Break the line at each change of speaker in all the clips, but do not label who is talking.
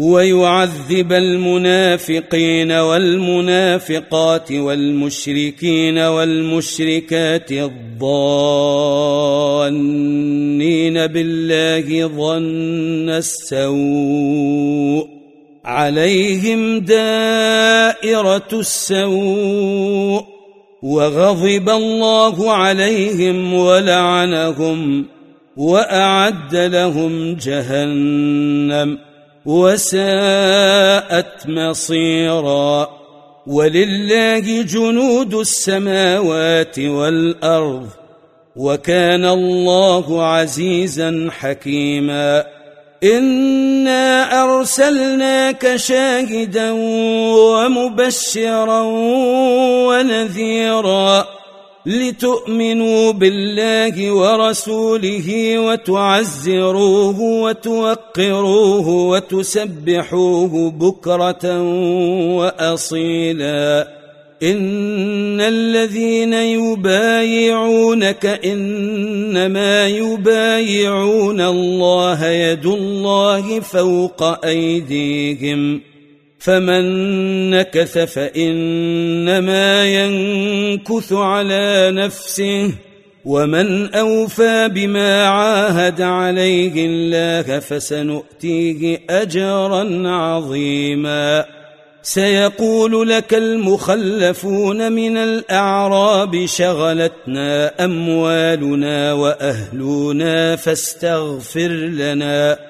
ويعذب المنافقين والمنافقات والمشركين والمشركات الضانين بالله ظن السوء عليهم دائره السوء وغضب الله عليهم ولعنهم واعد لهم جهنم وساءت مصيرا ولله جنود السماوات والارض وكان الله عزيزا حكيما انا ارسلناك شاهدا ومبشرا ونذيرا لتؤمنوا بالله ورسوله وتعزروه وتوقروه وتسبحوه بكره واصيلا ان الذين يبايعونك انما يبايعون الله يد الله فوق ايديهم فمن نكث فانما ينكث على نفسه ومن اوفى بما عاهد عليه الله فسنؤتيه اجرا عظيما سيقول لك المخلفون من الاعراب شغلتنا اموالنا واهلنا فاستغفر لنا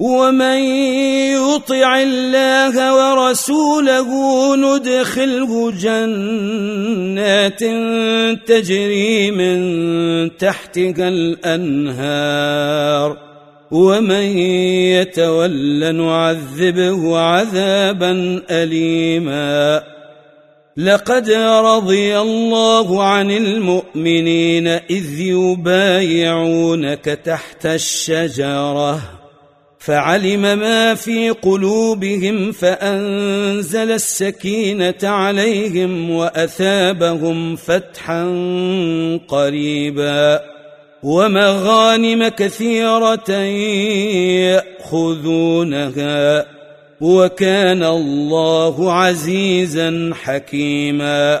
ومن يطع الله ورسوله ندخله جنات تجري من تحتها الانهار ومن يتولى نعذبه عذابا اليما لقد رضي الله عن المؤمنين اذ يبايعونك تحت الشجره فعلم ما في قلوبهم فانزل السكينه عليهم واثابهم فتحا قريبا ومغانم كثيره ياخذونها وكان الله عزيزا حكيما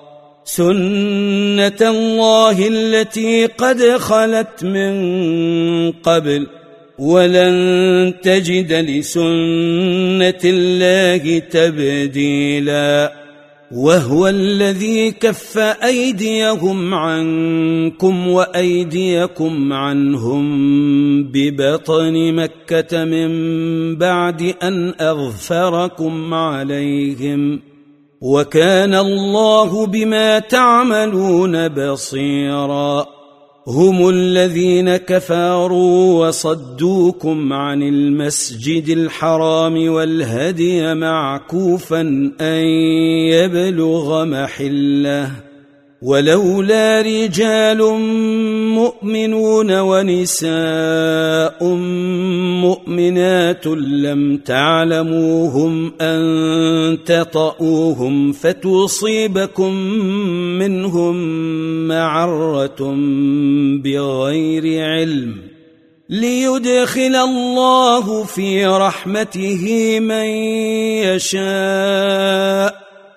سنه الله التي قد خلت من قبل ولن تجد لسنه الله تبديلا وهو الذي كف ايديهم عنكم وايديكم عنهم ببطن مكه من بعد ان اغفركم عليهم وكان الله بما تعملون بصيرا هم الذين كفروا وصدوكم عن المسجد الحرام والهدي معكوفا ان يبلغ محله ولولا رجال مؤمنون ونساء مؤمنات لم تعلموهم ان تطاوهم فتصيبكم منهم معره بغير علم ليدخل الله في رحمته من يشاء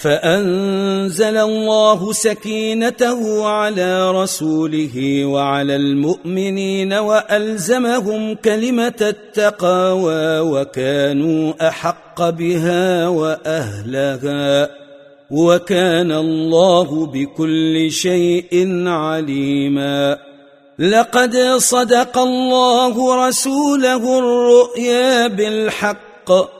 فأنزل الله سكينته على رسوله وعلى المؤمنين وألزمهم كلمة التقاوى وكانوا أحق بها وأهلها وكان الله بكل شيء عليما لقد صدق الله رسوله الرؤيا بالحق